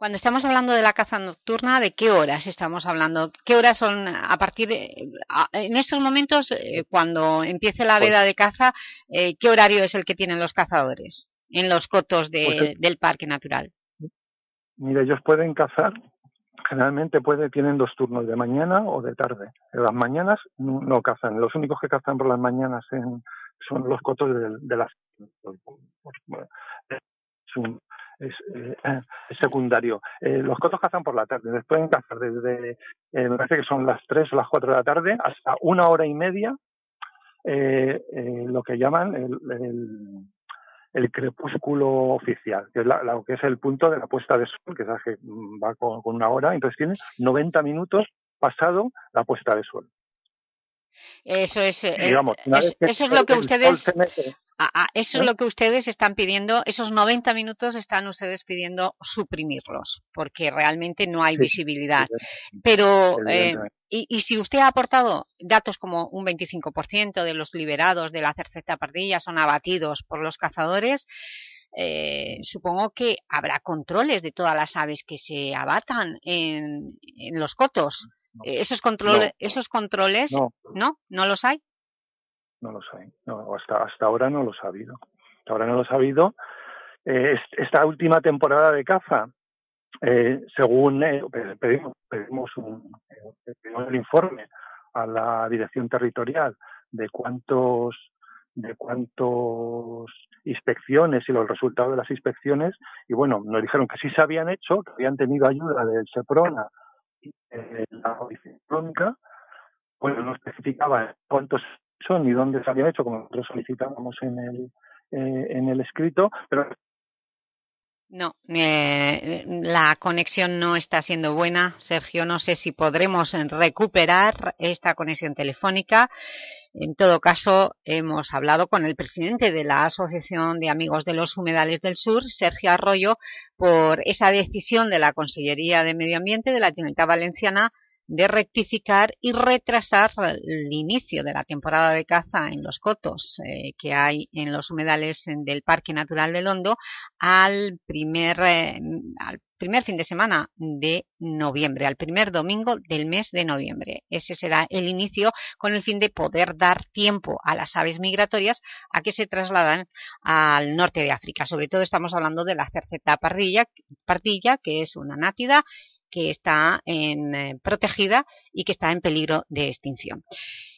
Cuando estamos hablando de la caza nocturna, ¿de qué horas estamos hablando? ¿Qué horas son a partir de... en estos momentos, eh, cuando empiece la veda de caza, eh, ¿qué horario es el que tienen los cazadores en los cotos pues del parque natural? Mire, ellos pueden cazar, generalmente puede, tienen dos turnos, de mañana o de tarde. En las mañanas no, cazan, los únicos que cazan por las mañanas son los cotos de, las... Es un, es, eh, secundario. Eh, los cotos cazan por la tarde, les pueden cazar desde, eh, me parece que son las 3 o las 4 de la tarde, hasta una hora y media, lo que llaman el, crepúsculo oficial, que es lo que es el punto de la puesta de sol, que que va con, una hora, entonces tiene 90 minutos pasado la puesta de sol. Eso es, eso es lo que ustedes eso es lo que ustedes están pidiendo, esos 90 minutos están ustedes pidiendo suprimirlos, porque realmente no hay visibilidad. Pero, eh, y, si usted ha aportado datos como un 25% de los liberados de la cerceta pardilla son abatidos por los cazadores, eh, supongo que habrá controles de todas las aves que se abatan en, los cotos. Esos, controles, esos controles, ¿no? ¿No los hay? no los hay. No, hasta, hasta ahora no los ha habido. Hasta ahora no los ha habido. Eh, esta última temporada de caza, eh, según eh, pedimos, pedimos un, el informe a la dirección territorial de cuántos de cuántos inspecciones y los resultados de las inspecciones y bueno nos dijeron que sí se habían hecho que habían tenido ayuda del Seprona la Policía Económica bueno no especificaba cuántos son y dónde se había hecho, como nosotros solicitábamos en el, eh, en el escrito, pero no, eh, la conexión no está siendo buena, Sergio. No sé si podremos recuperar esta conexión telefónica. En todo caso, hemos hablado con el presidente de la Asociación de Amigos de los Humedales del Sur, Sergio Arroyo, por esa decisión de la Consellería de Medio Ambiente de la Generalitat Valenciana de rectificar y retrasar el inicio de la temporada de caza en los cotos eh, que hay en los humedales del Parque Natural del Hondo al primer, eh, al primer fin de semana de noviembre, al primer domingo del mes de noviembre. Ese será el inicio con el fin de poder dar tiempo a las aves migratorias a que se trasladan al norte de África. Sobre todo estamos hablando de la cerceta pardilla, pardilla que es una nátida que está en, eh, protegida y que está en peligro de extinción.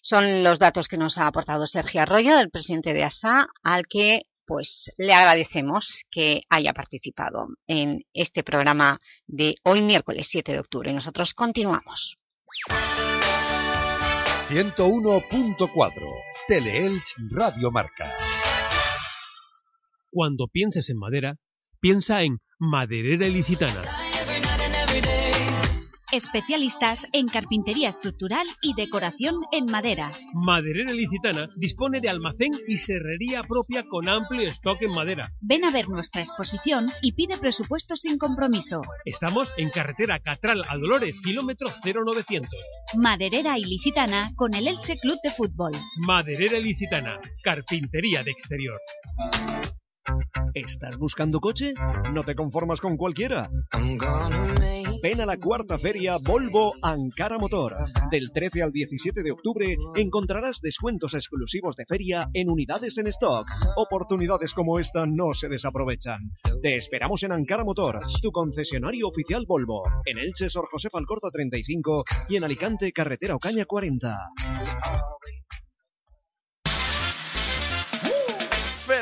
Son los datos que nos ha aportado Sergio Arroyo, el presidente de ASA, al que pues le agradecemos que haya participado en este programa de hoy miércoles 7 de octubre. Nosotros continuamos. 101.4 Teleelch Radio Marca Cuando pienses en madera, piensa en Maderera Ilicitana Especialistas en carpintería estructural y decoración en madera. Maderera Licitana dispone de almacén y serrería propia con amplio stock en madera. Ven a ver nuestra exposición y pide presupuesto sin compromiso. Estamos en carretera Catral a Dolores, kilómetro 0900. Maderera Ilicitana con el Elche Club de Fútbol. Maderera Ilicitana, carpintería de exterior. ¿Estás buscando coche? ¿No te conformas con cualquiera? Ven a la cuarta feria Volvo Ankara Motor. Del 13 al 17 de octubre encontrarás descuentos exclusivos de feria en unidades en stock. Oportunidades como esta no se desaprovechan. Te esperamos en Ankara Motor, tu concesionario oficial Volvo. En Elche, Sor José Falcorta 35 y en Alicante, Carretera Ocaña 40.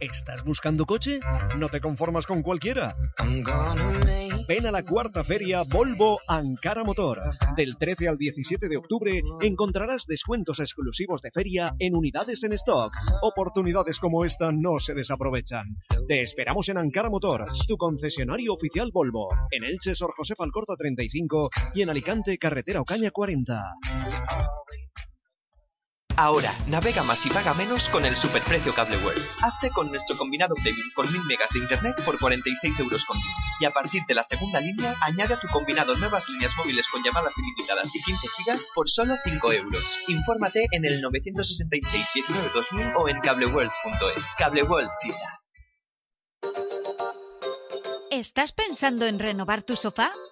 ¿Estás buscando coche? ¿No te conformas con cualquiera? Ven a la cuarta feria Volvo Ankara Motor. Del 13 al 17 de octubre encontrarás descuentos exclusivos de feria en unidades en stock. Oportunidades como esta no se desaprovechan. Te esperamos en Ankara Motor, tu concesionario oficial Volvo. En Elche, Sor José Alcorta 35 y en Alicante, Carretera Ocaña 40. Ahora, navega más y paga menos con el superprecio Cable World. Hazte con nuestro combinado premium con 1000 megas de internet por 46 euros con 10. Y a partir de la segunda línea, añade a tu combinado nuevas líneas móviles con llamadas ilimitadas y 15 gigas por solo 5 euros. Infórmate en el 966 19 2000 o en cableworld.es. Cable World Cita. ¿Estás pensando en renovar tu sofá?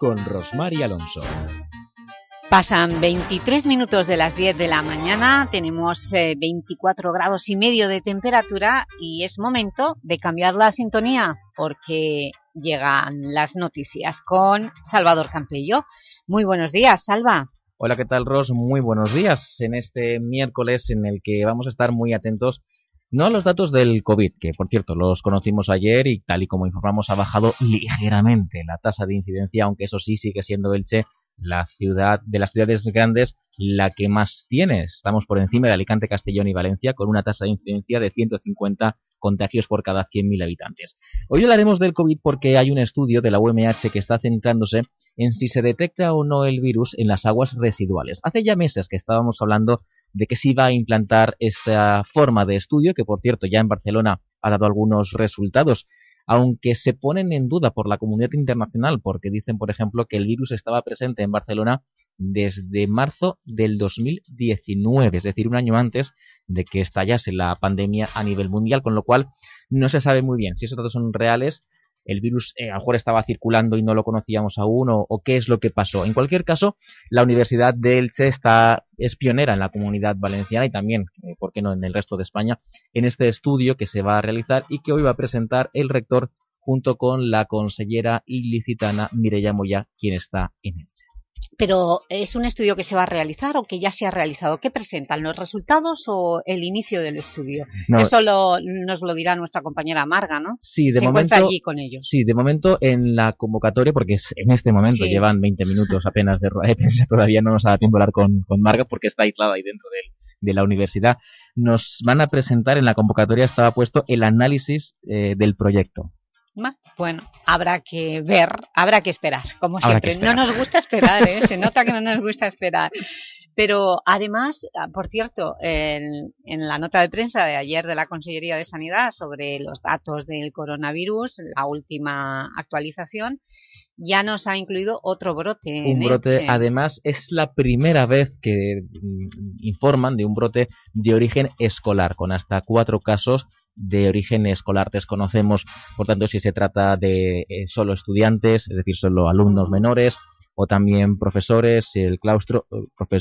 con Rosmar y Alonso. Pasan 23 minutos de las 10 de la mañana, tenemos eh, 24 grados y medio de temperatura y es momento de cambiar la sintonía porque llegan las noticias con Salvador Campello. Muy buenos días, Salva. Hola, ¿qué tal, Ros? Muy buenos días en este miércoles en el que vamos a estar muy atentos no a los datos del COVID, que por cierto los conocimos ayer y tal y como informamos ha bajado ligeramente la tasa de incidencia, aunque eso sí sigue siendo Elche la ciudad de las ciudades grandes la que más tiene. Estamos por encima de Alicante, Castellón y Valencia con una tasa de incidencia de 150 contagios por cada 100.000 habitantes. Hoy hablaremos del COVID porque hay un estudio de la UMH que está centrándose en si se detecta o no el virus en las aguas residuales. Hace ya meses que estábamos hablando de que se iba a implantar esta forma de estudio, que por cierto ya en Barcelona ha dado algunos resultados aunque se ponen en duda por la comunidad internacional porque dicen, por ejemplo, que el virus estaba presente en Barcelona desde marzo del 2019, es decir, un año antes de que estallase la pandemia a nivel mundial, con lo cual no se sabe muy bien si esos datos son reales el virus eh, a lo mejor estaba circulando y no lo conocíamos aún o, qué es lo que pasó. En cualquier caso, la Universidad de Elche está, es pionera en la comunidad valenciana y también, eh, ¿por qué no?, en el resto de España, en este estudio que se va a realizar y que hoy va a presentar el rector junto con la consellera ilicitana Mireya Moya, quien está en Elche pero ¿es un estudio que se va a realizar o que ya se ha realizado? ¿Qué presentan, los resultados o el inicio del estudio? Eso nos lo dirá nuestra compañera Marga, ¿no? Sí, de momento, allí con ellos. Sí, de momento en la convocatoria, porque en este momento llevan 20 minutos apenas de rueda todavía no nos ha dado tiempo hablar con, Marga porque está aislada ahí dentro de, la universidad. Nos van a presentar, en la convocatoria estaba puesto el análisis eh, del proyecto. Bueno, habrá que ver, habrá que esperar, como siempre. No nos gusta esperar, ¿eh? se nota que no nos gusta esperar. Pero además, ah, por cierto, en, la nota de prensa de ayer de la Consellería de Sanidad sobre los datos del coronavirus, la última actualización, ya nos ha incluido otro brote. Un brote, además, es la primera vez que mm, informan de un brote de origen escolar, con hasta cuatro casos de origen escolar desconocemos, por tanto, si se trata de eh, solo estudiantes, es decir, solo alumnos menores, o también profesores, el claustro,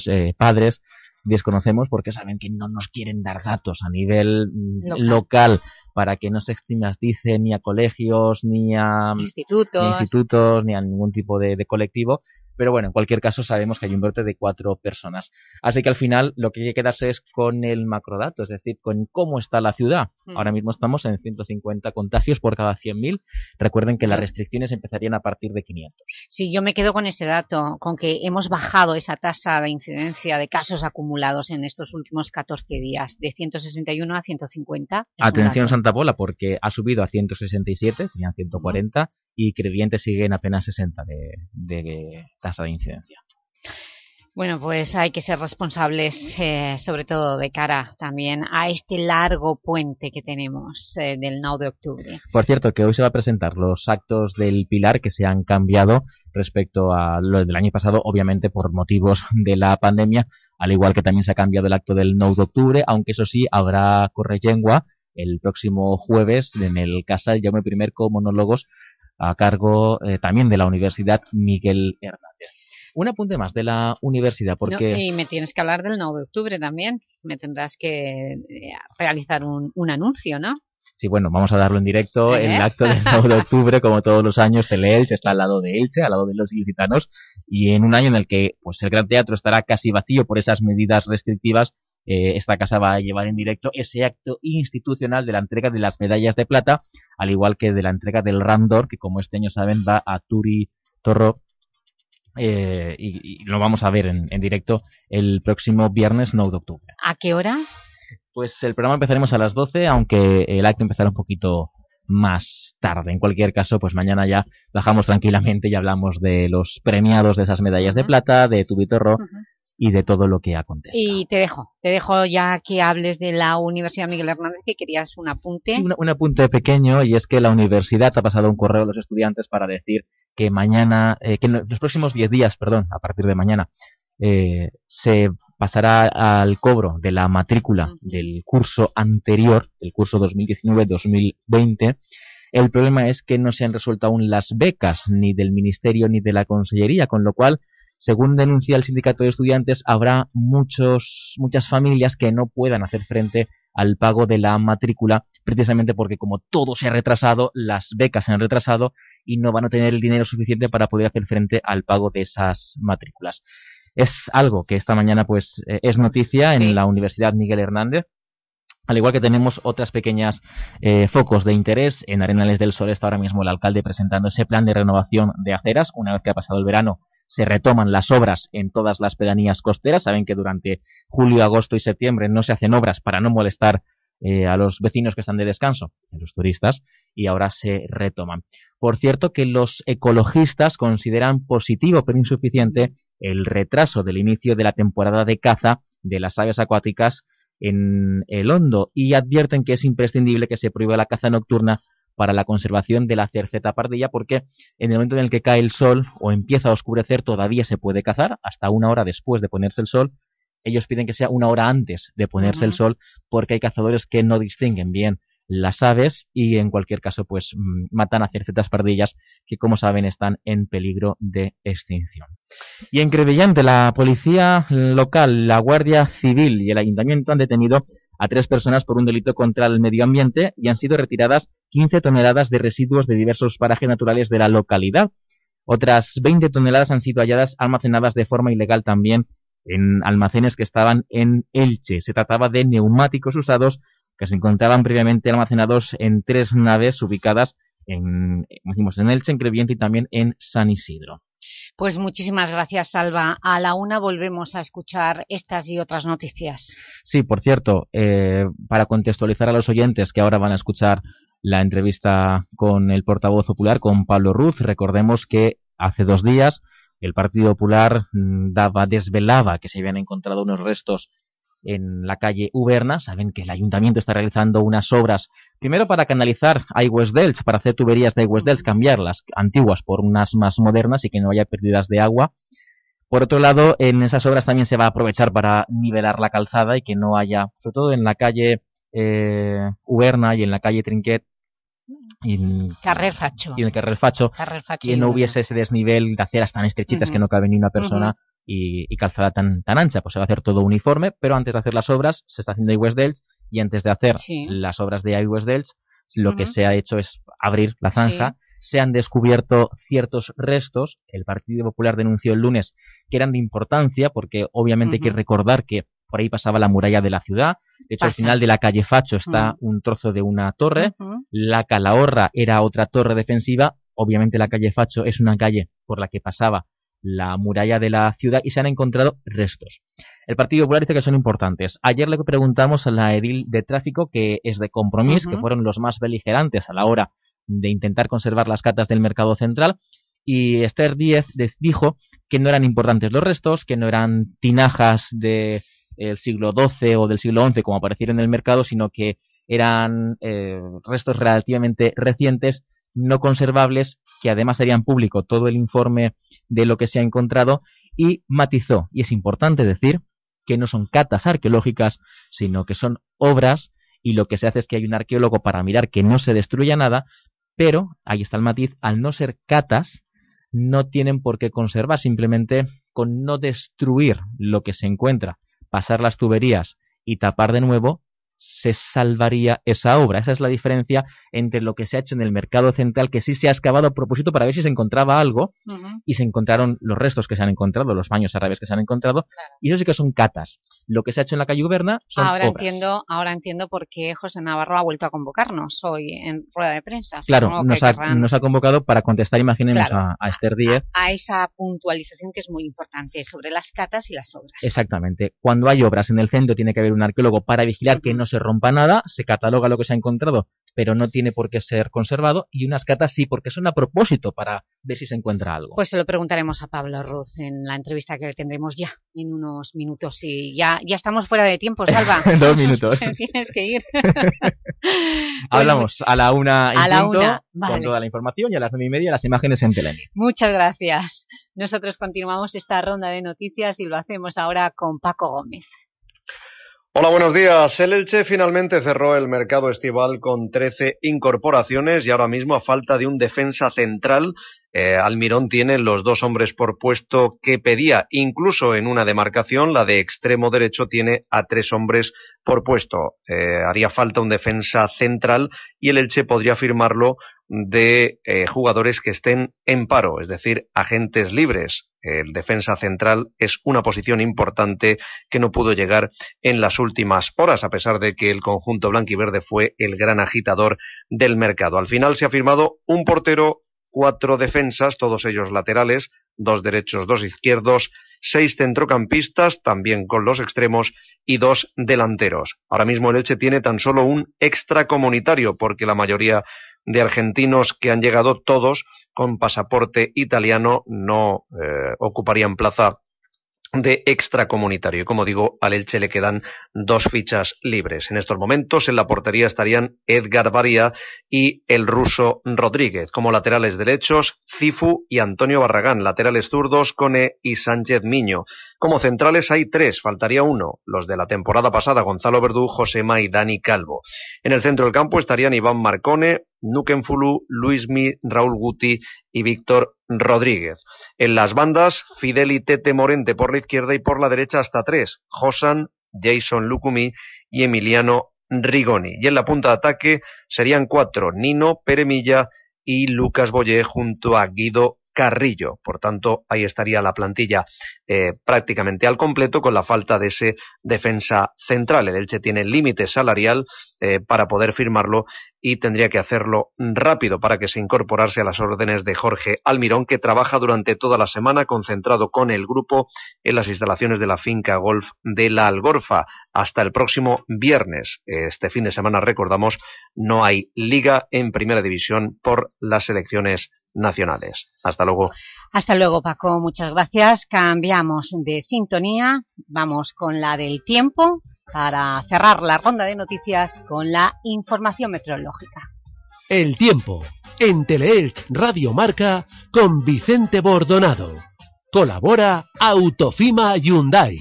eh, padres, desconocemos porque saben que no nos quieren dar datos a nivel mm, local, para que no se estigmatice ni a colegios, ni a institutos, ni, institutos, ni a ningún tipo de colectivo, pero bueno, en cualquier caso sabemos que hay un brote de cuatro personas. Así que al final lo que hay que quedarse es con el macrodato, es decir, con cómo está la ciudad. Mm. Ahora mismo estamos en 150 contagios por cada 100.000. Recuerden que las restricciones empezarían a partir de 500. Sí, yo me quedo con ese dato, con que hemos bajado esa tasa de incidencia de casos acumulados en estos últimos 14 días, de 161 a 150. Es un Atención. Santa Pola porque ha subido a 167, tenían 140 y Crevillente sigue en apenas 60 de, de tasa de incidencia. Bueno, pues hay que ser responsables, eh, sobre todo de cara también a este largo puente que tenemos eh, del 9 de octubre. Por cierto, que hoy se va a presentar los actos del Pilar que se han cambiado respecto a lo del año pasado, obviamente por motivos de la pandemia, al igual que también se ha cambiado el acto del 9 de octubre, aunque eso sí, habrá correllengua el próximo jueves en el Casal Jaume I con monólogos a cargo eh, también de la Universidad Miguel Hernández. Un apunte más de la universidad, porque... No, y me tienes que hablar del 9 de octubre también. Me tendrás que eh, realizar un, un anuncio, ¿no? Sí, bueno, vamos a darlo en directo. ¿Eh? El acto del 9 de octubre, como todos los años, Teleelch está al lado de Elche, al lado de los ilicitanos, y en un año en el que pues el Gran Teatro estará casi vacío por esas medidas restrictivas, eh, esta casa va a llevar en directo ese acto institucional de la entrega de las medallas de plata, al igual que de la entrega del Randor, que como este año saben va a Turi Torro, eh, y, y lo vamos a ver en, en directo el próximo viernes 9 de octubre. ¿A qué hora? Pues el programa empezaremos a las 12, aunque el acto empezará un poquito más tarde. En cualquier caso, pues mañana ya bajamos tranquilamente y hablamos de los premiados de esas medallas de plata, de Tubitorro y de todo lo que acontece. Y te dejo, te dejo ya que hables de la Universidad Miguel Hernández, que querías un apunte. Sí, un, un apunte pequeño y es que la universidad ha pasado un correo a los estudiantes para decir que mañana, eh, que en los próximos 10 días, perdón, a partir de mañana, eh, se pasará al cobro de la matrícula del curso anterior, el curso 2019-2020. El problema es que no se han resuelto aún las becas ni del Ministerio ni de la Consellería, con lo cual, según denuncia el sindicato de estudiantes, habrá muchos, muchas familias que no puedan hacer frente al pago de la matrícula, precisamente porque como todo se ha retrasado, las becas se han retrasado y no van a tener el dinero suficiente para poder hacer frente al pago de esas matrículas. Es algo que esta mañana pues eh, es noticia en la Universidad Miguel Hernández. Al igual que tenemos otras pequeñas eh, focos de interés, en Arenales del Sol está ahora mismo el alcalde presentando ese plan de renovación de aceras. Una vez que ha pasado el verano, se retoman las obras en todas las pedanías costeras. Saben que durante julio, agosto y septiembre no se hacen obras para no molestar eh, a los vecinos que están de descanso, a los turistas, y ahora se retoman. Por cierto que los ecologistas consideran positivo pero insuficiente el retraso del inicio de la temporada de caza de las aves acuáticas en el Hondo y advierten que es imprescindible que se prohíba la caza nocturna para la conservación de la cerceta pardilla porque en el momento en el que cae el sol o empieza a oscurecer todavía se puede cazar hasta una hora después de ponerse el sol. Ellos piden que sea una hora antes de ponerse el sol porque hay cazadores que no distinguen bien las aves y en cualquier caso pues mm, matan a cercetas pardillas que como saben están en peligro de extinción. Y en Crevillante la policía local, la Guardia Civil y el Ayuntamiento han detenido a tres personas por un delito contra el medio ambiente y han sido retiradas 15 toneladas de residuos de diversos parajes naturales de la localidad. Otras 20 toneladas han sido halladas almacenadas de forma ilegal también en almacenes que estaban en Elche. Se trataba de neumáticos usados que se encontraban previamente almacenados en tres naves ubicadas en, decimos, en Elche, en Crevillente y también en San Isidro. Pues muchísimas gracias, Salva. A la una volvemos a escuchar estas y otras noticias. Sí, por cierto, eh, para contextualizar a los oyentes que ahora van a escuchar la entrevista con el portavoz popular, con Pablo Ruz, recordemos que hace dos días el Partido Popular mm, daba, desvelaba que se habían encontrado unos restos en la calle Uberna. Saben que el ayuntamiento está realizando unas obras, primero para canalizar aguas dels, para hacer tuberías de aguas dels, cambiarlas antiguas por unas más modernas y que no haya pérdidas de agua. Por otro lado, en esas obras también se va a aprovechar para nivelar la calzada y que no haya, sobre todo en la calle eh, Uberna y en la calle Trinquet, y en, Carrer Facho. y en el Carrer Facho, Carrer Facho que no hubiese ese desnivel de aceras tan estrechitas que no cabe ni una persona. Y, y calzada tan, tan ancha. Pues se va a hacer todo uniforme, pero antes de hacer las obras se está haciendo iWest Delch y antes de hacer Sí. las obras de iWest Delch lo que se ha hecho es abrir la zanja se han descubierto ciertos restos. El Partido Popular denunció el lunes que eran de importancia porque obviamente hay que recordar que por ahí pasaba la muralla de la ciudad. De hecho, al final de la calle Facho está un trozo de una torre. La Calahorra era otra torre defensiva. Obviamente la calle Facho es una calle por la que pasaba la muralla de la ciudad y se han encontrado restos. El Partido Popular dice que son importantes. Ayer le preguntamos a la edil de tráfico, que es de compromiso, que fueron los más beligerantes a la hora de intentar conservar las catas del mercado central, y Esther Díez dijo que no eran importantes los restos, que no eran tinajas del siglo XII o del siglo XI como aparecieron en el mercado, sino que eran eh, restos relativamente recientes no conservables, que además harían público todo el informe de lo que se ha encontrado, y matizó, y es importante decir, que no son catas arqueológicas, sino que son obras, y lo que se hace es que hay un arqueólogo para mirar que no se destruya nada, pero, ahí está el matiz, al no ser catas, no tienen por qué conservar, simplemente con no destruir lo que se encuentra, pasar las tuberías y tapar de nuevo, se salvaría esa obra. Esa es la diferencia entre lo que se ha hecho en el mercado central, que sí se ha excavado a propósito para ver si se encontraba algo, y se encontraron los restos que se han encontrado, los baños árabes que se han encontrado, y eso sí que son catas. Lo que se ha hecho en la calle Guberna son ahora obras. Entiendo, ahora entiendo por qué José Navarro ha vuelto a convocarnos hoy en rueda de prensa. Claro, nos ha, nos ha, convocado para contestar, imaginemos, a, a, Esther Díez. A, a esa puntualización que es muy importante sobre las catas y las obras. Exactamente. Cuando hay obras en el centro tiene que haber un arqueólogo para vigilar que no se rompa nada, se cataloga lo que se ha encontrado, pero no tiene por qué ser conservado, y unas catas sí, porque son a propósito para ver si se encuentra algo. Pues se lo preguntaremos a Pablo Ruz en la entrevista que tendremos ya en unos minutos. Y ya, ya estamos fuera de tiempo, Salva. Dos minutos. Tienes que ir. Hablamos a la una y a la punto, una, vale. con toda la información y a las nueve y media las imágenes en Telemi. Muchas gracias. Nosotros continuamos esta ronda de noticias y lo hacemos ahora con Paco Gómez. Hola, buenos días. El Elche finalmente cerró el mercado estival con 13 incorporaciones y ahora mismo a falta de un defensa central eh, Almirón tiene los dos hombres por puesto que pedía, incluso en una demarcación, la de extremo derecho tiene a tres hombres por puesto. Eh, haría falta un defensa central y el Elche podría firmarlo de eh, jugadores que estén en paro, es decir, agentes libres. El defensa central es una posición importante que no pudo llegar en las últimas horas, a pesar de que el conjunto blanquiverde fue el gran agitador del mercado. Al final se ha firmado un portero, cuatro defensas, todos ellos laterales, dos derechos, dos izquierdos, seis centrocampistas, también con los extremos, y dos delanteros. Ahora mismo el Elche tiene tan solo un extracomunitario, porque la mayoría de argentinos que han llegado todos con pasaporte italiano no eh, ocuparían plaza de extracomunitario. Y como digo, al Elche le quedan dos fichas libres. En estos momentos en la portería estarían Edgar Varía y el ruso Rodríguez. Como laterales derechos, Cifu y Antonio Barragán. Laterales zurdos, Cone y Sánchez Miño. Como centrales hay tres, faltaría uno, los de la temporada pasada, Gonzalo Verdú, Josema y Dani Calvo. En el centro del campo estarían Iván Marcone, Nukenfulu, Luismi, Raúl Guti y Víctor Rodríguez. En las bandas, Fidel y Tete Morente por la izquierda y por la derecha hasta tres, Josan, Jason Lucumi y Emiliano Rigoni. Y en la punta de ataque serían cuatro, Nino, Peremilla y Lucas Boyé junto a Guido Carrillo. Por tanto, ahí estaría la plantilla eh, prácticamente al completo con la falta de ese defensa central. El Elche tiene límite salarial eh, para poder firmarlo y tendría que hacerlo rápido para que se incorporase a las órdenes de Jorge Almirón, que trabaja durante toda la semana concentrado con el grupo en las instalaciones de la finca golf de la Algorfa hasta el próximo viernes. Este fin de semana, recordamos, no hay liga en primera división por las elecciones nacionales. Hasta luego. Hasta luego, Paco. Muchas gracias. Cambiamos de sintonía. Vamos con la del tiempo para cerrar la ronda de noticias con la información meteorológica. El tiempo en Teleelch Radio Marca con Vicente Bordonado. Colabora Autofima Hyundai.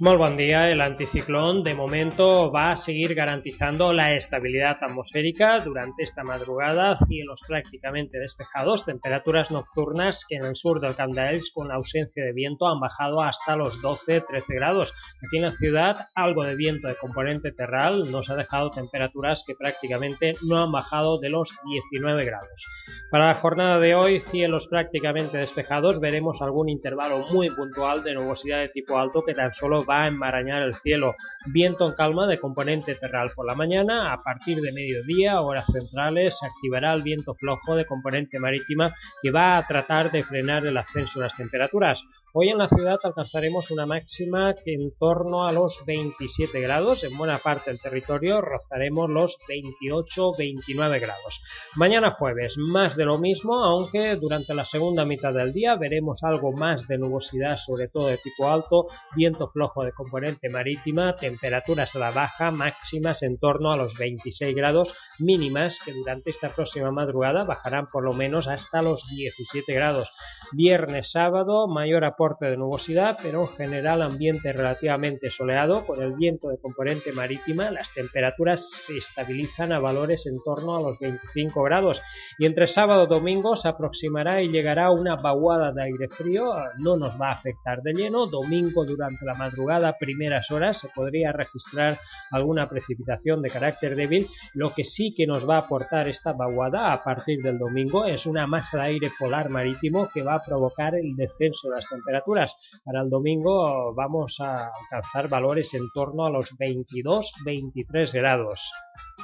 Muy buen día. El anticiclón de momento va a seguir garantizando la estabilidad atmosférica durante esta madrugada. Cielos prácticamente despejados, temperaturas nocturnas que en el sur del Camp con la ausencia de viento han bajado hasta los 12-13 grados. Aquí en la ciudad algo de viento de componente terral nos ha dejado temperaturas que prácticamente no han bajado de los 19 grados. Para la jornada de hoy, cielos prácticamente despejados, veremos algún intervalo muy puntual de nubosidad de tipo alto que tan solo va a enmarañar el cielo. Viento en calma de componente terral por la mañana. A partir de mediodía, horas centrales, se activará el viento flojo de componente marítima que va a tratar de frenar el ascenso de las temperaturas. Hoy en la ciudad alcanzaremos una máxima que en torno a los 27 grados, en buena parte del territorio rozaremos los 28-29 grados. Mañana jueves más de lo mismo, aunque durante la segunda mitad del día veremos algo más de nubosidad, sobre todo de tipo alto, viento flojo de componente marítima, temperaturas a la baja, máximas en torno a los 26 grados, mínimas que durante esta próxima madrugada bajarán por lo menos hasta los 17 grados. Viernes, sábado, mayor aporte de nubosidad, pero en general ambiente relativamente soleado, con el viento de componente marítima, las temperaturas se estabilizan a valores en torno a los 25 grados. Y entre sábado y domingo se aproximará y llegará una vaguada de aire frío, no nos va a afectar de lleno, domingo durante la madrugada, primeras horas, se podría registrar alguna precipitación de carácter débil, lo que sí que nos va a aportar esta vaguada a partir del domingo es una masa de aire polar marítimo que va a provocar el descenso de las temperaturas temperaturas. Para el domingo vamos a alcanzar valores en torno a los 22-23 grados.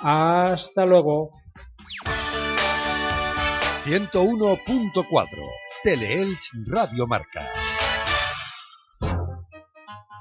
Hasta luego. 101.4 Teleelch Radio Marca.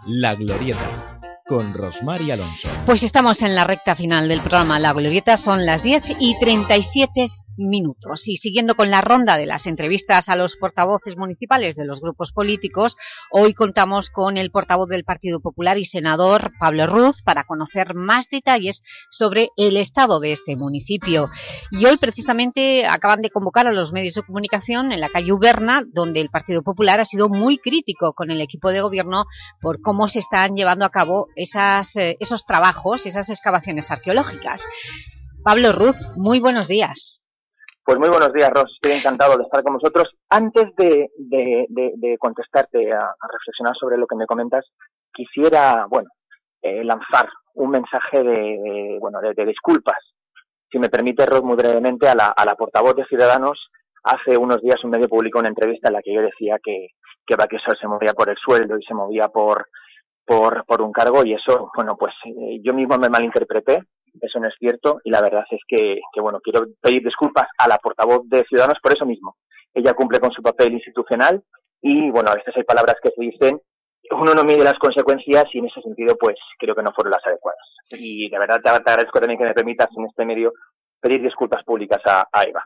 La Glorieta con Rosmar y Alonso. Pues estamos en la recta final del programa La Glorieta, son las 10 y 37 minutos. Y siguiendo con la ronda de las entrevistas a los portavoces municipales de los grupos políticos, hoy contamos con el portavoz del Partido Popular y senador Pablo Ruz para conocer más detalles sobre el estado de este municipio. Y hoy precisamente acaban de convocar a los medios de comunicación en la calle Uberna, donde el Partido Popular ha sido muy crítico con el equipo de gobierno por cómo se están llevando a cabo esas, eh, esos trabajos, esas excavaciones arqueológicas. Pablo Ruz, muy buenos días. Pues muy buenos días, Ros. Estoy encantado de estar con vosotros. Antes de, contestarte, a, reflexionar sobre lo que me comentas, quisiera, bueno, eh, lanzar un mensaje de, bueno, de, disculpas. Si me permite, Ros, muy brevemente, a la, a la portavoz de Ciudadanos, hace unos días un medio publicó una entrevista en la que yo decía que, que Baquesol se movía por el sueldo y se movía por, por, por un cargo y eso, bueno, pues eh, yo mismo me malinterpreté, eso no es cierto y la verdad es que, que, bueno, quiero pedir disculpas a la portavoz de Ciudadanos por eso mismo. Ella cumple con su papel institucional y, bueno, a veces hay palabras que se dicen, uno no mide las consecuencias y en ese sentido, pues creo que no fueron las adecuadas. Y de verdad te agradezco también que me permitas en este medio pedir disculpas públicas a, a Eva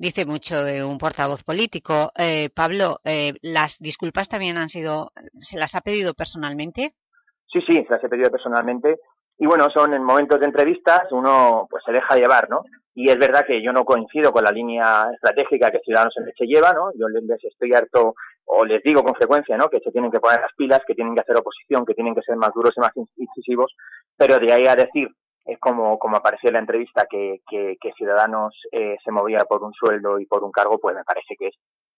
dice mucho de un portavoz político. Eh, Pablo, eh, ¿las disculpas también han sido, se las ha pedido personalmente? Sí, sí, se las he pedido personalmente. Y bueno, son en momentos de entrevistas, uno pues se deja llevar, ¿no? Y es verdad que yo no coincido con la línea estratégica que Ciudadanos en Leche lleva, ¿no? Yo les estoy harto, o les digo con frecuencia, ¿no? Que se tienen que poner las pilas, que tienen que hacer oposición, que tienen que ser más duros y más incisivos, pero de ahí a decir es como, como apareció en la entrevista que, que, Ciudadanos eh, se movía por un sueldo y por un cargo, pues me parece que es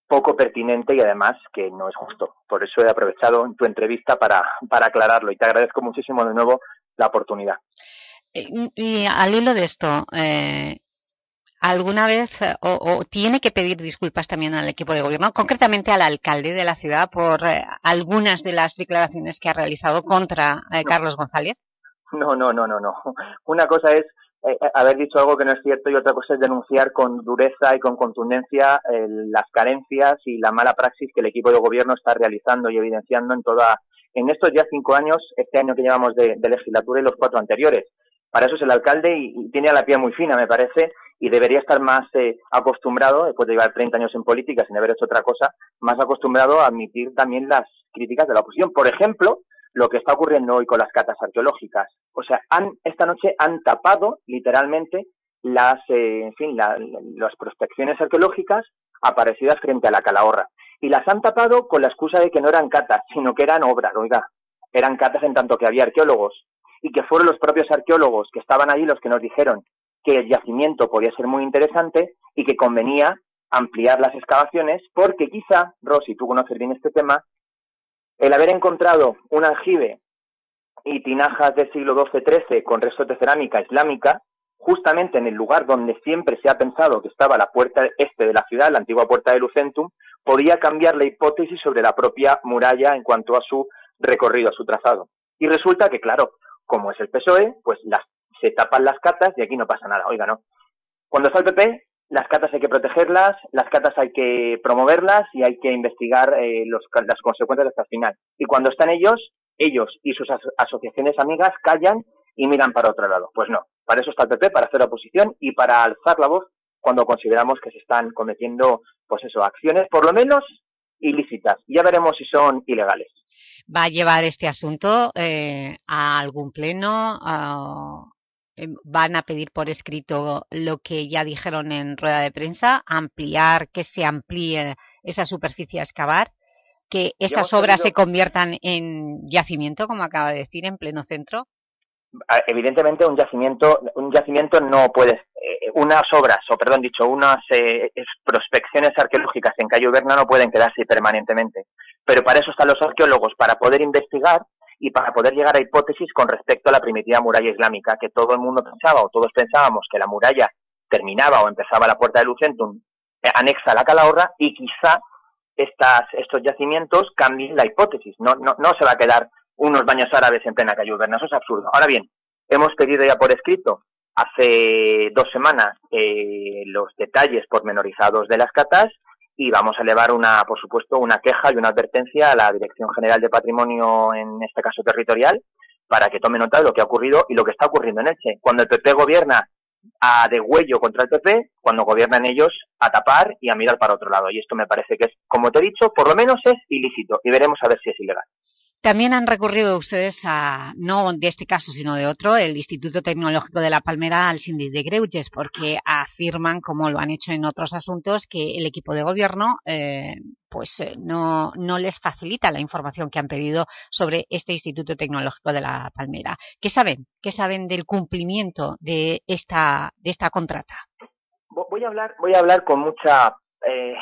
poco pertinente y además que no es justo. Por eso he aprovechado tu entrevista para, para aclararlo y te agradezco muchísimo de nuevo la oportunidad. Y, al hilo de esto, eh, ¿alguna vez o, tiene que pedir disculpas también al equipo de gobierno, concretamente al alcalde de la ciudad por eh, algunas de las declaraciones que ha realizado contra Carlos González? No, no, no, no, no. Una cosa es eh, eh, haber dicho algo que no es cierto y otra cosa es denunciar con dureza y con contundencia eh, las carencias y la mala praxis que el equipo de gobierno está realizando y evidenciando en toda en estos ya cinco años, este año que llevamos de, legislatura y los cuatro anteriores. Para eso es el alcalde y, tiene a la piel muy fina, me parece, y debería estar más acostumbrado, después de llevar 30 años en política sin haber hecho otra cosa, más acostumbrado a admitir también las críticas de la oposición. Por ejemplo, lo que está ocurriendo hoy con las catas arqueológicas. O sea, han, esta noche han tapado literalmente las, eh, en fin, las prospecciones arqueológicas aparecidas frente a la Calahorra. Y las han tapado con la excusa de que no eran catas, sino que eran obras. Oiga, eran catas en tanto que había arqueólogos y que fueron los propios arqueólogos que estaban allí los que nos dijeron que el yacimiento podía ser muy interesante y que convenía ampliar las excavaciones porque quizá, Rosy, tú conoces bien este tema, el haber encontrado un aljibe y tinajas del siglo XII-XIII con restos de cerámica islámica, justamente en el lugar donde siempre se ha pensado que estaba la puerta este de la ciudad, la antigua puerta de Lucentum, podía cambiar la hipótesis sobre la propia muralla en cuanto a su recorrido, a su trazado. Y resulta que, claro, como es el PSOE, pues las, se tapan las catas y aquí no pasa nada. Oiga, no. Cuando está el PP, las catas hay que protegerlas, las catas hay que promoverlas y hay que investigar eh, las consecuencias hasta el final. Y cuando están ellos, ellos y sus asociaciones amigas callan y miran para otro lado. Pues no, para eso está el PP, para hacer oposición y para alzar la voz cuando consideramos que se están cometiendo, pues eso, acciones por lo menos ilícitas. Ya veremos si son ilegales. ¿Va a llevar este asunto eh, a algún pleno? ¿Van a pedir por escrito lo que ya dijeron en rueda de prensa? ¿Ampliar, que se amplíe esa superficie a excavar? ¿Que esas obras se conviertan en yacimiento, como acaba de decir, en pleno centro? evidentemente un yacimiento un yacimiento no puede eh, unas obras o perdón dicho unas eh, prospecciones arqueológicas en Cayo Berna no pueden quedarse permanentemente pero para eso están los arqueólogos para poder investigar y para poder llegar a hipótesis con respecto a la primitiva muralla islámica que todo el mundo pensaba o todos pensábamos que la muralla terminaba o empezaba la puerta de Lucentum eh, anexa a la Calahorra y quizá estas, estos yacimientos cambien la hipótesis no, no, no se va a quedar unos baños árabes en plena calle. Eso es absurdo. Ahora bien, hemos pedido ya por escrito hace dos semanas eh, los detalles pormenorizados de las catas y vamos a elevar una, por supuesto, una queja y una advertencia a la Dirección General de Patrimonio, en este caso territorial, para que tome nota de lo que ha ocurrido y lo que está ocurriendo en Elche. Cuando el PP gobierna a degüello contra el PP, cuando gobiernan ellos a tapar y a mirar para otro lado. Y esto me parece que es, como te he dicho, por lo menos es ilícito y veremos a ver si es ilegal. También han recurrido ustedes a, no de este caso sino de otro, el Instituto Tecnológico de La Palmera al síndic de Greuges, porque afirman, como lo han hecho en otros asuntos, que el equipo de gobierno eh, pues eh, no, no les facilita la información que han pedido sobre este Instituto Tecnológico de La Palmera. ¿Qué saben? ¿Qué saben del cumplimiento de esta, de esta contrata? Voy a hablar, voy a hablar con mucha eh,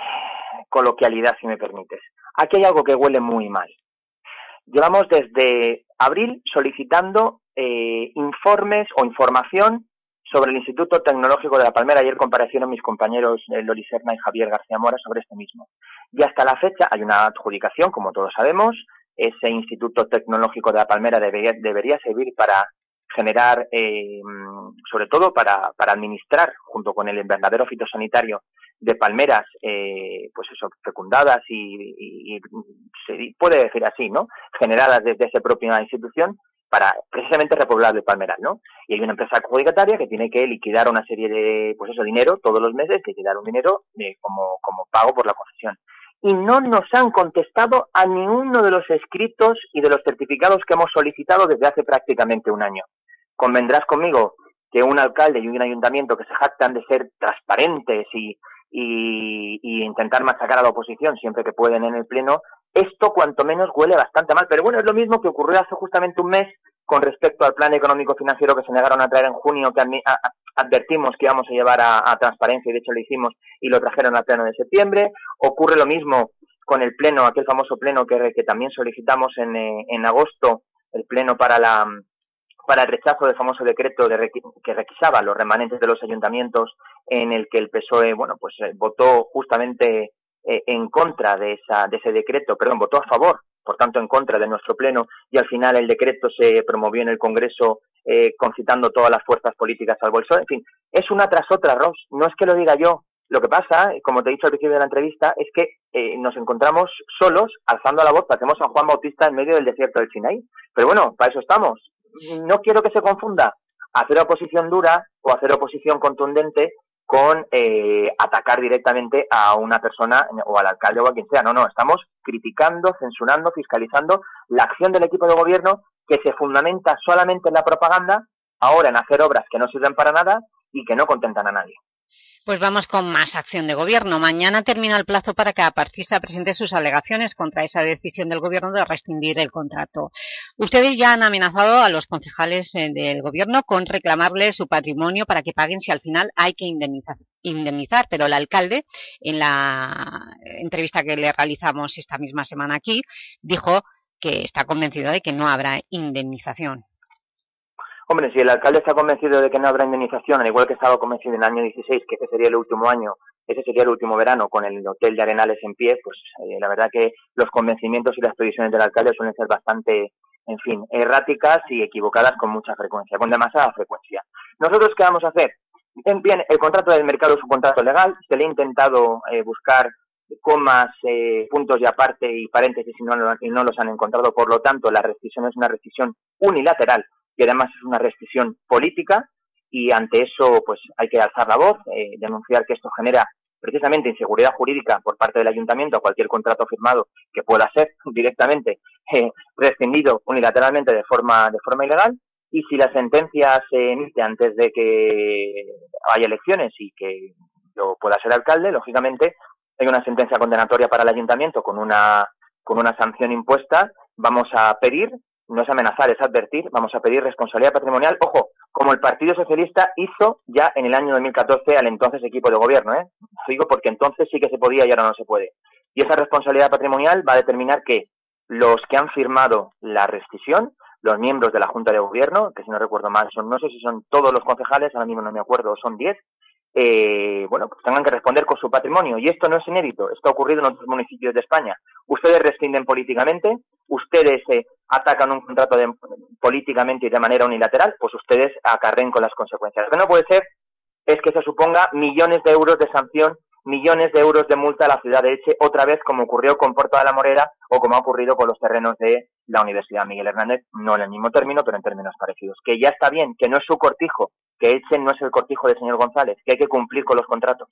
coloquialidad, si me permites. Aquí hay algo que huele muy mal Llevamos desde abril solicitando eh, informes o información sobre el Instituto Tecnológico de La Palmera. Ayer comparecieron mis compañeros eh, Loli y Javier García Mora sobre este mismo. Y hasta la fecha hay una adjudicación, como todos sabemos. Ese Instituto Tecnológico de La Palmera debería, debería servir para generar, eh, sobre todo para, para administrar, junto con el invernadero fitosanitario, de palmeras, eh, pues eso, fecundadas y, se puede decir así, ¿no? Generadas desde esa propia institución para precisamente repoblar el palmeral, ¿no? Y hay una empresa adjudicataria que tiene que liquidar una serie de, pues eso, dinero todos los meses, liquidar un dinero de, como, como pago por la concesión. Y no nos han contestado a ninguno de los escritos y de los certificados que hemos solicitado desde hace prácticamente un año. Convendrás conmigo que un alcalde y un ayuntamiento que se jactan de ser transparentes y, y, intentar machacar a la oposición siempre que pueden en el Pleno, esto cuanto menos huele bastante mal. Pero bueno, es lo mismo que ocurrió hace justamente un mes con respecto al plan económico financiero que se negaron a traer en junio, que advertimos que íbamos a llevar a, transparencia y de hecho lo hicimos y lo trajeron al pleno de septiembre. Ocurre lo mismo con el pleno, aquel famoso pleno que, que también solicitamos en, eh, en agosto, el pleno para la, para el rechazo del famoso decreto que requisaba los remanentes de los ayuntamientos en el que el PSOE bueno pues eh, votó justamente eh, en contra de esa de ese decreto perdón votó a favor por tanto en contra de nuestro pleno y al final el decreto se promovió en el Congreso eh, concitando todas las fuerzas políticas al bolso en fin es una tras otra Ross no es que lo diga yo. Lo que pasa, como te he dicho al principio de la entrevista, es que nos encontramos solos, alzando la voz, parecemos a Juan Bautista en medio del desierto del Sinaí. Pero bueno, para eso estamos no quiero que se confunda hacer oposición dura o hacer oposición contundente con eh, atacar directamente a una persona o al alcalde o a quien sea. No, no, estamos criticando, censurando, fiscalizando la acción del equipo de gobierno que se fundamenta solamente en la propaganda, ahora en hacer obras que no sirven para nada y que no contentan a nadie. Pues vamos con más acción de gobierno. Mañana termina el plazo para que Aparcisa presente sus alegaciones contra esa decisión del gobierno de rescindir el contrato. Ustedes ya han amenazado a los concejales eh, del gobierno con reclamarle su patrimonio para que paguen si al final hay que indemnizar, indemnizar. Pero el alcalde, en la entrevista que le realizamos esta misma semana aquí, dijo que está convencido de que no habrá indemnización. Hombre, si el alcalde está convencido de que no habrá indemnización, al igual que estaba convencido en el año 16, que ese sería el último año, ese sería el último verano con el hotel de Arenales en pie, pues eh, la verdad que los convencimientos y las previsiones del alcalde suelen ser bastante, en fin, erráticas y equivocadas con mucha frecuencia, con demasiada frecuencia. ¿Nosotros qué vamos a hacer? Bien, el contrato del mercado es un contrato legal, se le ha intentado eh, buscar comas, eh, puntos y aparte y paréntesis y no, y no los han encontrado, por lo tanto la rescisión es una rescisión unilateral y además es una restricción política y ante eso pues hay que alzar la voz, eh, denunciar que esto genera precisamente inseguridad jurídica por parte del ayuntamiento a cualquier contrato firmado que pueda ser directamente eh, rescindido unilateralmente de forma de forma ilegal y si la sentencia se emite antes de que haya elecciones y que yo pueda ser alcalde, lógicamente hay una sentencia condenatoria para el ayuntamiento con una con una sanción impuesta, vamos a pedir no es amenazar, es advertir, vamos a pedir responsabilidad patrimonial, ojo, como el Partido Socialista hizo ya en el año 2014 al entonces equipo de gobierno, ¿eh? Digo porque entonces sí que se podía y ahora no se puede. Y esa responsabilidad patrimonial va a determinar que los que han firmado la rescisión, los miembros de la Junta de Gobierno, que si no recuerdo mal son, no sé si son todos los concejales, ahora mismo no me acuerdo, son 10, eh, bueno, pues tengan que responder con su patrimonio. Y esto no es inédito, esto ha ocurrido en otros municipios de España. Ustedes rescinden políticamente, ustedes eh, atacan un contrato políticamente y de manera unilateral, pues ustedes acarren con las consecuencias. Lo que no puede ser es que se suponga millones de euros de sanción, millones de euros de multa a la ciudad de Eche, otra vez como ocurrió con Puerto de la Morera o como ha ocurrido con los terrenos de la Universidad Miguel Hernández, no en el mismo término, pero en términos parecidos. Que ya está bien, que no es su cortijo, que Eche no es el cortijo del señor González, que hay que cumplir con los contratos.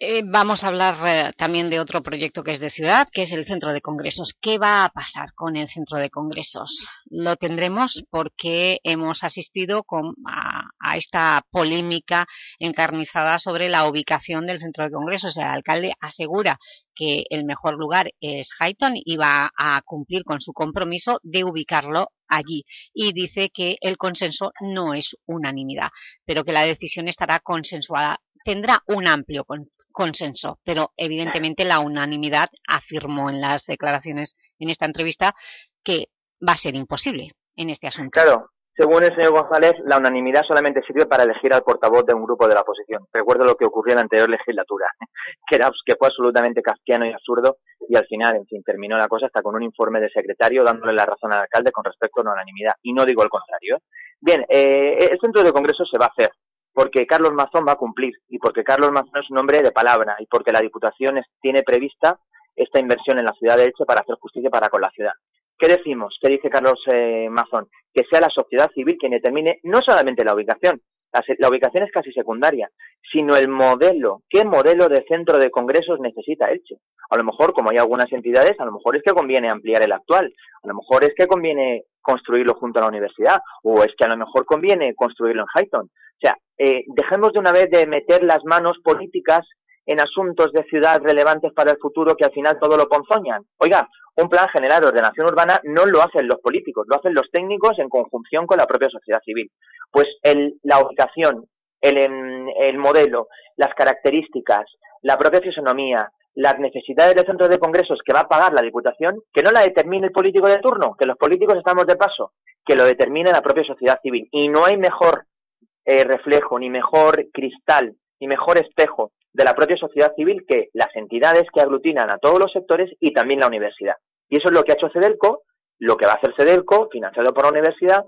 Eh, vamos a hablar eh, también de otro proyecto que es de ciudad, que es el Centro de Congresos. ¿Qué va a pasar con el Centro de Congresos? Lo tendremos porque hemos asistido a, esta polémica encarnizada sobre la ubicación del Centro de Congresos. El alcalde asegura que el mejor lugar es Highton y va a cumplir con su compromiso de ubicarlo allí y dice que el consenso no es unanimidad, pero que la decisión estará consensuada tendrá un amplio consenso, pero evidentemente la unanimidad afirmó en las declaraciones en esta entrevista que va a ser imposible en este asunto. Claro, según el señor González, la unanimidad solamente sirve para elegir al portavoz de un grupo de la oposición. Recuerdo lo que ocurrió en la anterior legislatura, que, era, que fue absolutamente kafkiano y absurdo, y al final, en fin, terminó la cosa hasta con un informe del secretario dándole la razón al alcalde con respecto a la unanimidad, y no digo el contrario. ¿eh? Bien, eh, el centro de congreso se va a hacer, porque Carlos Mazón va a cumplir y porque Carlos Mazón es un hombre de palabra y porque la Diputación tiene prevista esta inversión en la ciudad de Elche para hacer justicia para con la ciudad. ¿Qué decimos? ¿Qué dice Carlos eh, Mazón? Que sea la sociedad civil quien determine no solamente la ubicación, la, ubicación es casi secundaria, sino el modelo. ¿Qué modelo de centro de congresos necesita Elche? A lo mejor, como hay algunas entidades, a lo mejor es que conviene ampliar el actual, a lo mejor es que conviene construirlo junto a la universidad, o es que a lo mejor conviene construirlo en Highton. O sea, eh, dejemos de una vez de meter las manos políticas en asuntos de ciudad relevantes para el futuro que al final todo lo ponzoñan. Oiga, un plan general de ordenación urbana no lo hacen los políticos, lo hacen los técnicos en conjunción con la propia sociedad civil. Pues el, la ubicación, el, el modelo, las características, la propia fisonomía, las necesidades del centro de congresos que va a pagar la Diputación, que no la determine el político de turno, que los políticos estamos de paso, que lo determine la propia sociedad civil. Y no hay mejor eh, reflejo, ni mejor cristal, ni mejor espejo de la propia sociedad civil que las entidades que aglutinan a todos los sectores y también la universidad. Y eso es lo que ha hecho CEDELCO, lo que va a hacer CEDELCO, financiado por la universidad,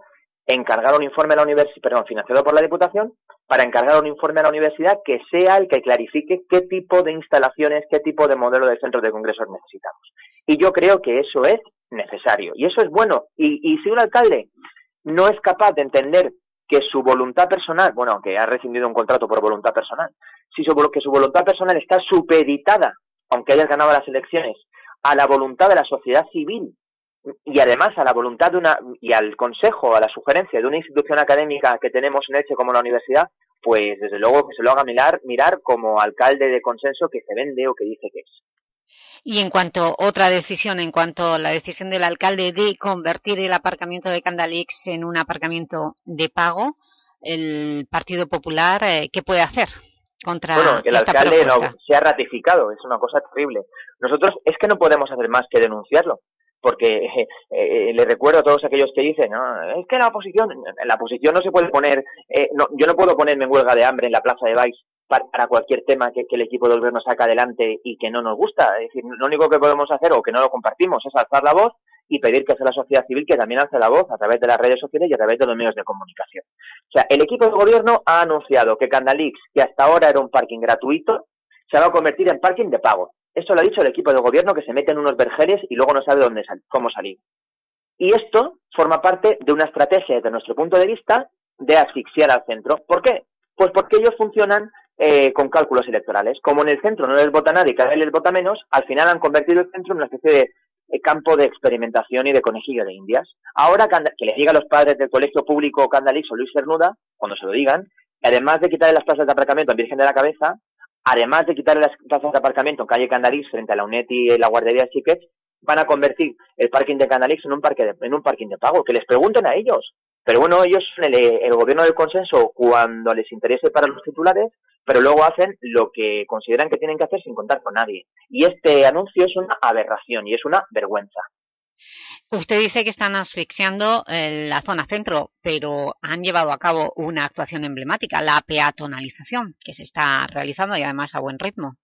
encargar un informe a la universidad, perdón, financiado por la Diputación, para encargar un informe a la universidad que sea el que clarifique qué tipo de instalaciones, qué tipo de modelo de centros de congresos necesitamos. Y yo creo que eso es necesario. Y eso es bueno. Y, y si un alcalde no es capaz de entender que su voluntad personal, bueno, aunque ha recibido un contrato por voluntad personal, si su, que su voluntad personal está supeditada, aunque haya ganado las elecciones, a la voluntad de la sociedad civil y además a la voluntad de una y al consejo, a la sugerencia de una institución académica que tenemos en Elche como la universidad, pues desde luego que se lo haga mirar, mirar como alcalde de consenso que se vende o que dice que es. Y en cuanto a otra decisión, en cuanto a la decisión del alcalde de convertir el aparcamiento de Candalix en un aparcamiento de pago, el Partido Popular, eh, ¿qué puede hacer? Contra bueno, el alcalde no, se ha ratificado, es una cosa terrible. Nosotros es que no podemos hacer más que denunciarlo porque eh, eh, le recuerdo a todos aquellos que dicen, no, es que la oposición, la oposición no se puede poner, eh, no, yo no puedo ponerme en huelga de hambre en la plaza de Baix para, cualquier tema que, el equipo del gobierno saca adelante y que no nos gusta. Es decir, lo único que podemos hacer o que no lo compartimos es alzar la voz y pedir que sea la sociedad civil que también alce la voz a través de las redes sociales y a través de los medios de comunicación. O sea, el equipo de gobierno ha anunciado que Candalix, que hasta ahora era un parking gratuito, se va a convertir en parking de pago. Esto lo ha dicho el equipo de gobierno que se mete en unos vergeles y luego no sabe dónde cómo salir. Y esto forma parte de una estrategia, desde nuestro punto de vista, de asfixiar al centro. ¿Por qué? Pues porque ellos funcionan eh, con cálculos electorales. Como en el centro no les vota nadie cada vez les vota menos, al final han convertido el centro en una especie de campo de experimentación y de conejillo de indias. Ahora que le diga a los padres del colegio público Candalix o Luis Cernuda, cuando se lo digan, además de quitarle las plazas de aparcamiento a Virgen de la Cabeza, además de quitarle las plazas de aparcamiento en calle Candalix frente a la UNED y la guardería Chiquets, van a convertir el parking de Candalix en un, parque de, en un parking de pago. Que les pregunten a ellos. Pero bueno, ellos el gobierno del consenso cuando les interese para los titulares, pero luego hacen lo que consideran que tienen que hacer sin contar con nadie. Y este anuncio es una aberración y es una vergüenza. Usted dice que están asfixiando eh, la zona centro, pero han llevado a cabo una actuación emblemática, la peatonalización, que se está realizando y además a buen ritmo.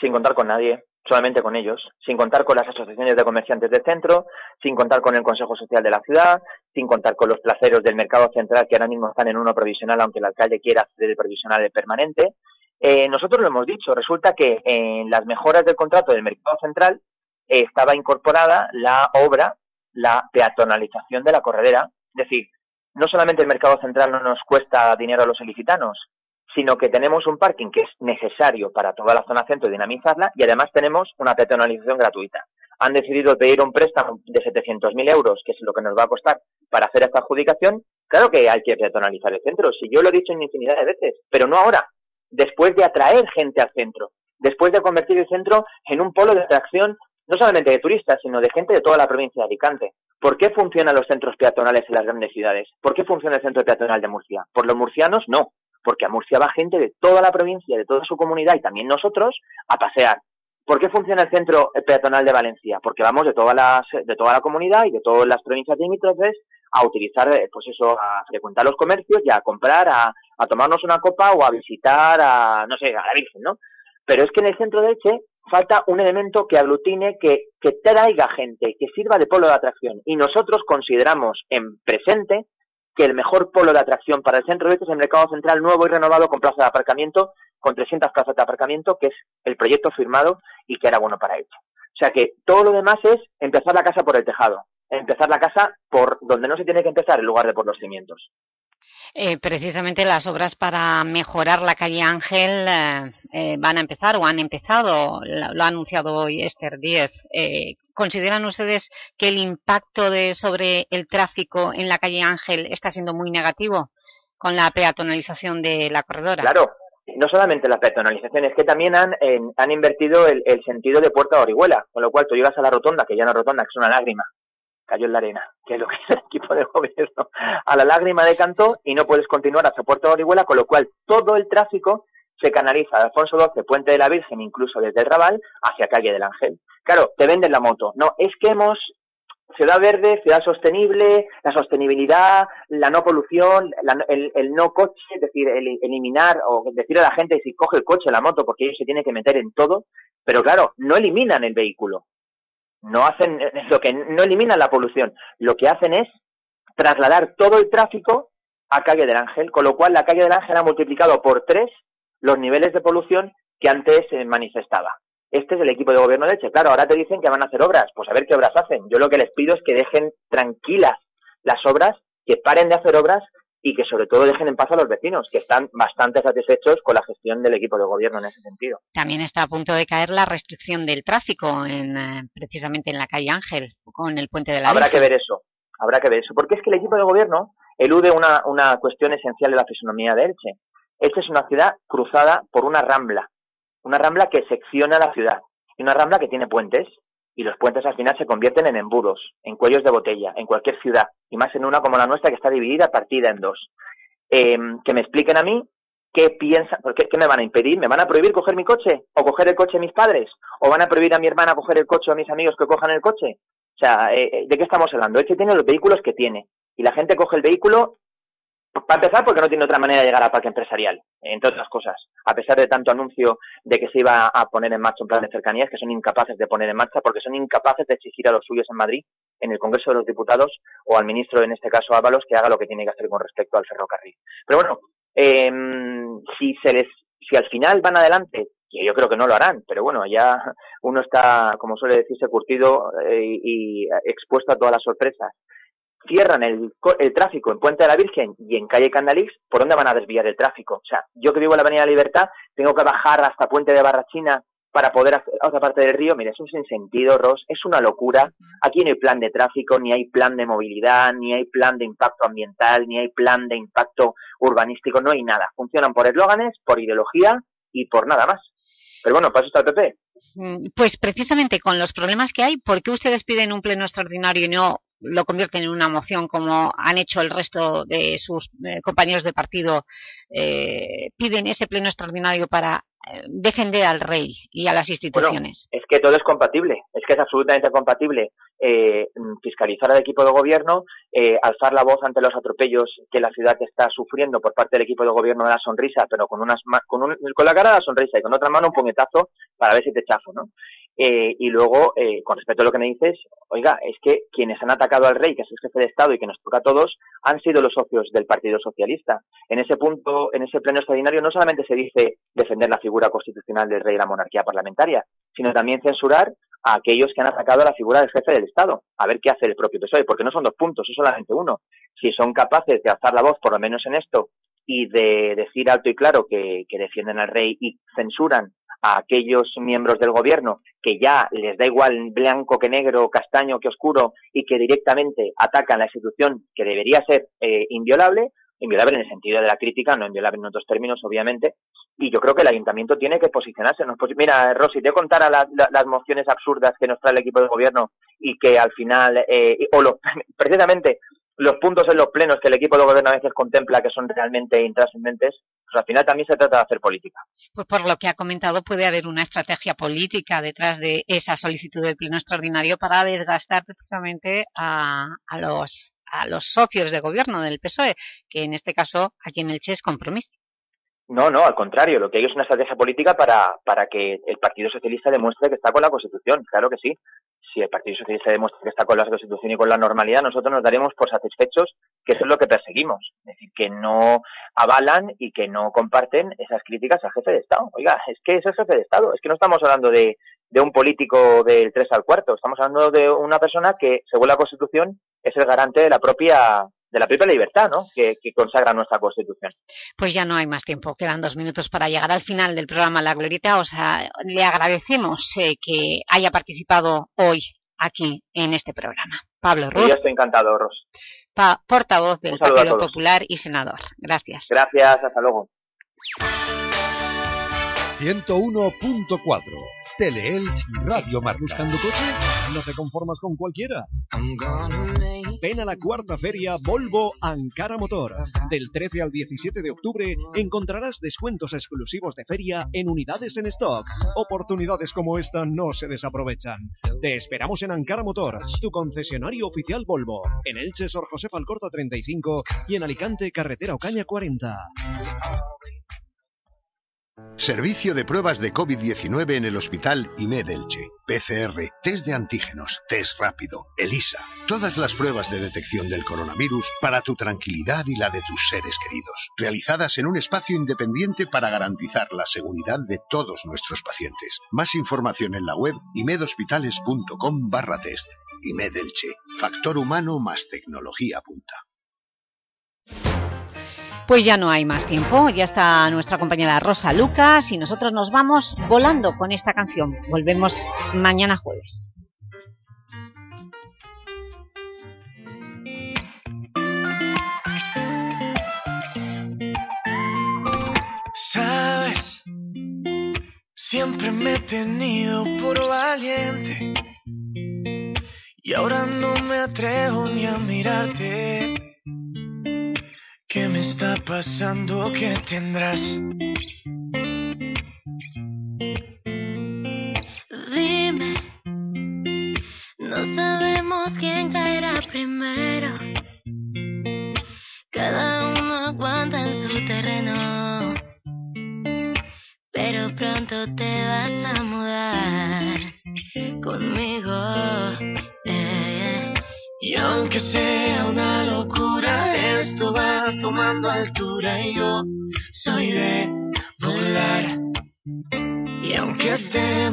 Sin contar con nadie, solamente con ellos, sin contar con las asociaciones de comerciantes del centro, sin contar con el Consejo Social de la ciudad, sin contar con los placeros del mercado central que ahora mismo están en uno provisional, aunque el alcalde quiera hacer el provisional del permanente. Eh, nosotros lo hemos dicho, resulta que en las mejoras del contrato del mercado central estaba incorporada la obra la peatonalización de la corredera. Es decir, no solamente el mercado central no nos cuesta dinero a los ilicitanos, sino que tenemos un parking que es necesario para toda la zona centro y dinamizarla y además tenemos una peatonalización gratuita. Han decidido pedir un préstamo de 700.000 euros, que es lo que nos va a costar para hacer esta adjudicación. Claro que hay que peatonalizar el centro, si yo lo he dicho en infinidad de veces, pero no ahora, después de atraer gente al centro, después de convertir el centro en un polo de atracción no solamente de turistas, sino de gente de toda la provincia de Alicante. ¿Por qué funcionan los centros peatonales en las grandes ciudades? ¿Por qué funciona el centro peatonal de Murcia? ¿Por los murcianos? No, porque a Murcia va gente de toda la provincia, de toda su comunidad y también nosotros a pasear. ¿Por qué funciona el centro peatonal de Valencia? Porque vamos de toda la, de toda la comunidad y de todas las provincias limítrofes a utilizar, eh, pues eso, a frecuentar los comercios y a comprar, a, tomarnos una copa o a visitar a, no sé, a la Virgen, ¿no? Pero es que en el centro de Elche falta un elemento que aglutine, que, que traiga gente, que sirva de polo de atracción. Y nosotros consideramos en presente que el mejor polo de atracción para el centro de este es el mercado central nuevo y renovado con plaza de aparcamiento, con 300 plazas de aparcamiento, que es el proyecto firmado y que era bueno para ello. O sea que todo lo demás es empezar la casa por el tejado, empezar la casa por donde no se tiene que empezar en lugar de por los cimientos. Eh, precisamente las obras para mejorar la calle Ángel eh, eh, van a empezar o han empezado, lo, ha anunciado hoy Esther Díez. ¿Consideran ustedes que el impacto de, sobre el tráfico en la calle Ángel está siendo muy negativo con la peatonalización de la corredora? Claro, no solamente la peatonalización, es que también han, invertido el, el, sentido de Puerta de Orihuela, con lo cual tú llegas a la rotonda, que ya no es rotonda, que es una lágrima, cayó en la arena, que es lo que es el equipo de gobierno, a la lágrima de canto y no puedes continuar hacia Puerto de Orihuela, con lo cual todo el tráfico se canaliza de Alfonso XII, Puente de la Virgen, incluso desde el Raval, hacia Calle del Ángel. Claro, te venden la moto. No, es que hemos ciudad verde, ciudad sostenible, la sostenibilidad, la no polución, el, no coche, es decir, el eliminar o decir a la gente si coge el coche, la moto, porque ellos se tienen que meter en todo, pero claro, no eliminan el vehículo no hacen lo que no eliminan la polución, lo que hacen es trasladar todo el tráfico a calle del Ángel, con lo cual la calle del Ángel ha multiplicado por tres los niveles de polución que antes se manifestaba. Este es el equipo de gobierno de Eche. Claro, ahora te dicen que van a hacer obras. Pues a ver qué obras hacen. Yo lo que les pido es que dejen tranquilas las obras, que paren de hacer obras y que sobre todo dejen en paz a los vecinos, que están bastante satisfechos con la gestión del equipo de gobierno en ese sentido. También está a punto de caer la restricción del tráfico en, eh, precisamente en la calle Ángel, con el puente de la Habrá que ver eso, habrá que ver eso, porque es que el equipo de gobierno elude una, una cuestión esencial de la fisonomía de Elche. Esta es una ciudad cruzada por una rambla, una rambla que secciona la ciudad, y una rambla que tiene puentes, y los puentes al final se convierten en embudos, en cuellos de botella, en cualquier ciudad, y más en una como la nuestra que está dividida, partida en dos. Eh, que me expliquen a mí qué piensan, qué, qué me van a impedir, me van a prohibir coger mi coche, o coger el coche de mis padres, o van a prohibir a mi hermana coger el coche o a mis amigos que cojan el coche. O sea, eh, eh, ¿de qué estamos hablando? Este tiene los vehículos que tiene, y la gente coge el vehículo para empezar, porque no tiene otra manera de llegar al parque empresarial, entre otras cosas. A pesar de tanto anuncio de que se iba a poner en marcha un plan de cercanías, que son incapaces de poner en marcha, porque son incapaces de exigir a los suyos en Madrid, en el Congreso de los Diputados, o al ministro, en este caso Ábalos, que haga lo que tiene que hacer con respecto al ferrocarril. Pero bueno, eh, si se les, si al final van adelante, que yo creo que no lo harán, pero bueno, ya uno está, como suele decirse, curtido eh, y expuesto a todas las sorpresas cierran el, el, tráfico en Puente de la Virgen y en calle Candalix, ¿por dónde van a desviar el tráfico? O sea, yo que vivo en la Avenida Libertad, tengo que bajar hasta Puente de Barrachina para poder hacer a otra parte del río. Mire, es un sinsentido, Ross, es una locura. Aquí no hay plan de tráfico, ni hay plan de movilidad, ni hay plan de impacto ambiental, ni hay plan de impacto urbanístico, no hay nada. Funcionan por eslóganes, por ideología y por nada más. Pero bueno, para eso está el PP. Mm, pues precisamente con los problemas que hay, ¿por qué ustedes piden un pleno extraordinario y no lo convierten en una moción como han hecho el resto de sus eh, compañeros de partido, eh, piden ese pleno extraordinario para eh, defender al rey y a las instituciones. es que todo es compatible, es que es absolutamente compatible eh, fiscalizar al equipo de gobierno, eh, alzar la voz ante los atropellos que la ciudad está sufriendo por parte del equipo de gobierno de la sonrisa, pero con, unas, con, un, con la cara de la sonrisa y con otra mano un puñetazo para ver si te chafo, ¿no? Eh, y luego, eh, con respecto a lo que me dices, oiga, es que quienes han atacado al rey, que es el jefe de Estado y que nos toca a todos, han sido los socios del Partido Socialista. En ese punto, en ese pleno extraordinario, no solamente se dice defender la figura constitucional del rey y la monarquía parlamentaria, sino también censurar a aquellos que han atacado a la figura del jefe del Estado, a ver qué hace el propio PSOE, porque no son dos puntos, es solamente uno. Si son capaces de alzar la voz, por lo menos en esto, y de decir alto y claro que, que defienden al rey y censuran a aquellos miembros del gobierno que ya les da igual blanco que negro, castaño que oscuro y que directamente atacan la institución que debería ser eh, inviolable, inviolable en el sentido de la crítica, no inviolable en otros términos, obviamente, y yo creo que el ayuntamiento tiene que posicionarse. ¿no? Pues mira, Rosy, te contara la, la, las mociones absurdas que nos trae el equipo de gobierno y que al final, eh, o lo, precisamente los puntos en los plenos que el equipo de gobierno a veces contempla que son realmente intrascendentes, pues al final también se trata de hacer política. Pues por lo que ha comentado puede haber una estrategia política detrás de esa solicitud del pleno extraordinario para desgastar precisamente a, a los, a los socios de gobierno del PSOE, que en este caso aquí en el Che es compromiso. No, no, al contrario, lo que hay es una estrategia política para, para que el Partido Socialista demuestre que está con la Constitución, claro que sí si el Partido Socialista demuestra que está con la Constitución y con la normalidad, nosotros nos daremos por satisfechos que eso es lo que perseguimos. Es decir, que no avalan y que no comparten esas críticas al jefe de Estado. Oiga, es que es el jefe de Estado, es que no estamos hablando de, de un político del 3 al cuarto, estamos hablando de una persona que, según la Constitución, es el garante de la propia de la propia libertad ¿no? que, que, consagra nuestra Constitución. Pues ya no hay más tiempo, quedan dos minutos para llegar al final del programa La Glorieta. O sea, le agradecemos eh, que haya participado hoy aquí en este programa. Pablo Ruz. Yo estoy encantado, Ros. Pa portavoz del Partido Popular y senador. Gracias. Gracias, hasta luego. 101.4 Teleelch Radio Marca. ¿Buscando coche? No te conformas con cualquiera. Ven a la cuarta feria Volvo Ankara Motor. Del 13 al 17 de octubre encontrarás descuentos exclusivos de feria en unidades en stock. Oportunidades como esta no se desaprovechan. Te esperamos en Ankara Motor, tu concesionario oficial Volvo. En Elche, Sor José Alcorta 35 y en Alicante, Carretera Ocaña 40. Servicio de pruebas de COVID-19 en el Hospital IMED Elche. PCR, test de antígenos, test rápido, ELISA. Todas las pruebas de detección del coronavirus para tu tranquilidad y la de tus seres queridos. Realizadas en un espacio independiente para garantizar la seguridad de todos nuestros pacientes. Más información en la web imedhospitales.com barra test. IMED Elche. Factor humano más tecnología punta. Pues ya no hay más tiempo, ya está nuestra compañera Rosa Lucas y nosotros nos vamos volando con esta canción. Volvemos mañana jueves. Siempre me he tenido por valiente y ahora no me atrevo ni a mirarte. ¿Qué me está pasando? ¿Qué tendrás?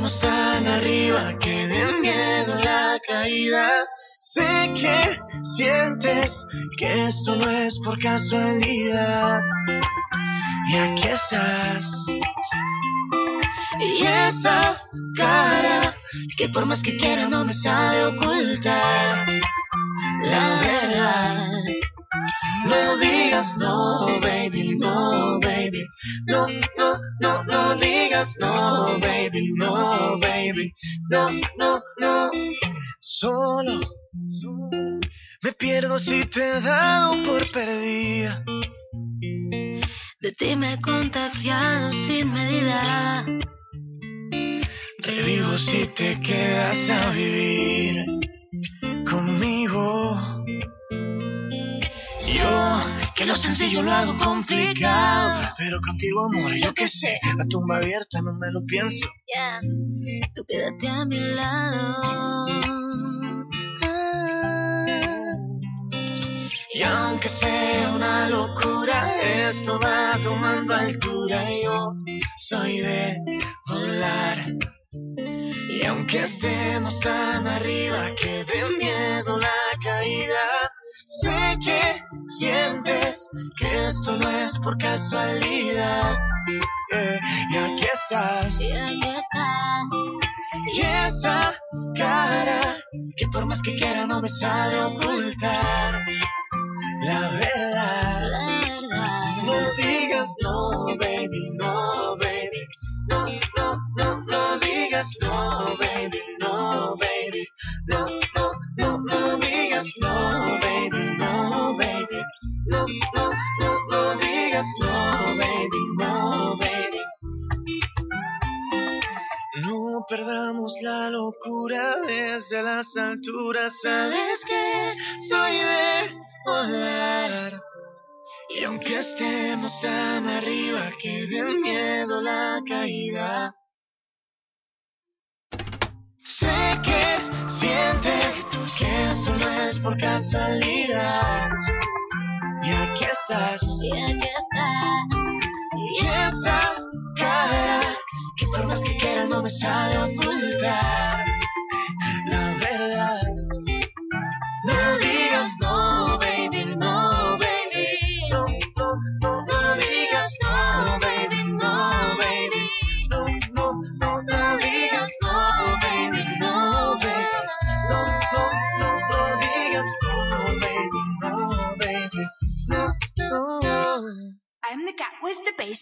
Estemos tan arriba que de miedo la caída, sé que sientes que esto no es por casualidad. Y aquí estás. Y esa cara que por más que quiera no me sabe ocultar la No, no, no. Solo me pierdo si te he dado por perdida. De ti me he contagiado sin medida. Revivo si te quedas a vivir conmigo. Yo, lo sencillo lo hago complicado. Pero contigo, amor, yo qué sé. La tumba abierta, no me lo pienso. Ya, tú quédate a mi lado. Y aunque sea una locura, esto va tomando altura. Yo soy de volar. Y aunque estemos tan arriba que de miedo la caída, sé que sientes que esto no es por casualidad. Eh, y aquí estás. Y aquí estás. Y esa cara que por más que quiera no me sabe ocultar. La verdad. La verdad. No digas no, baby, no, baby. No, no, no, no digas no, locura desde las alturas. Sabes que soy de volar. Y aunque estemos tan arriba que de miedo la caída, sé que sientes que esto no es por casualidad. Y aquí estás. Y aquí estás. Y que por que quiera no me sabe ocultar.